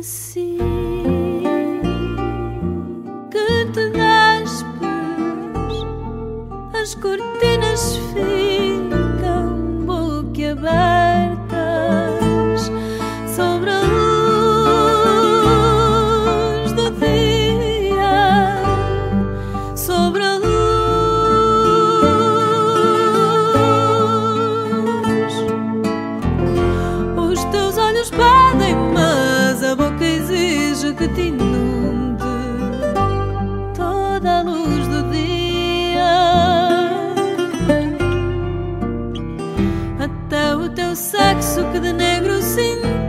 assim que te despes, as cortinas ficam boquiabertas sobre a luz do dia, sobre a luz. Os teus olhos que te inunde toda a luz do dia. Até o teu sexo que de negro cintila.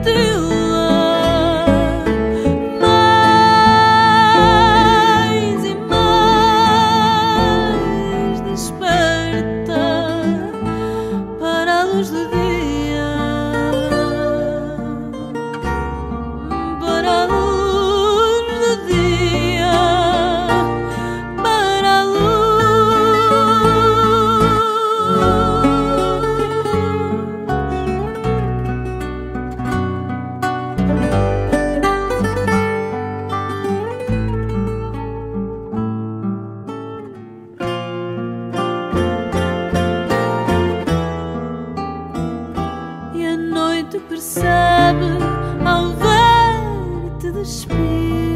Noite percebe ao ver-te despir.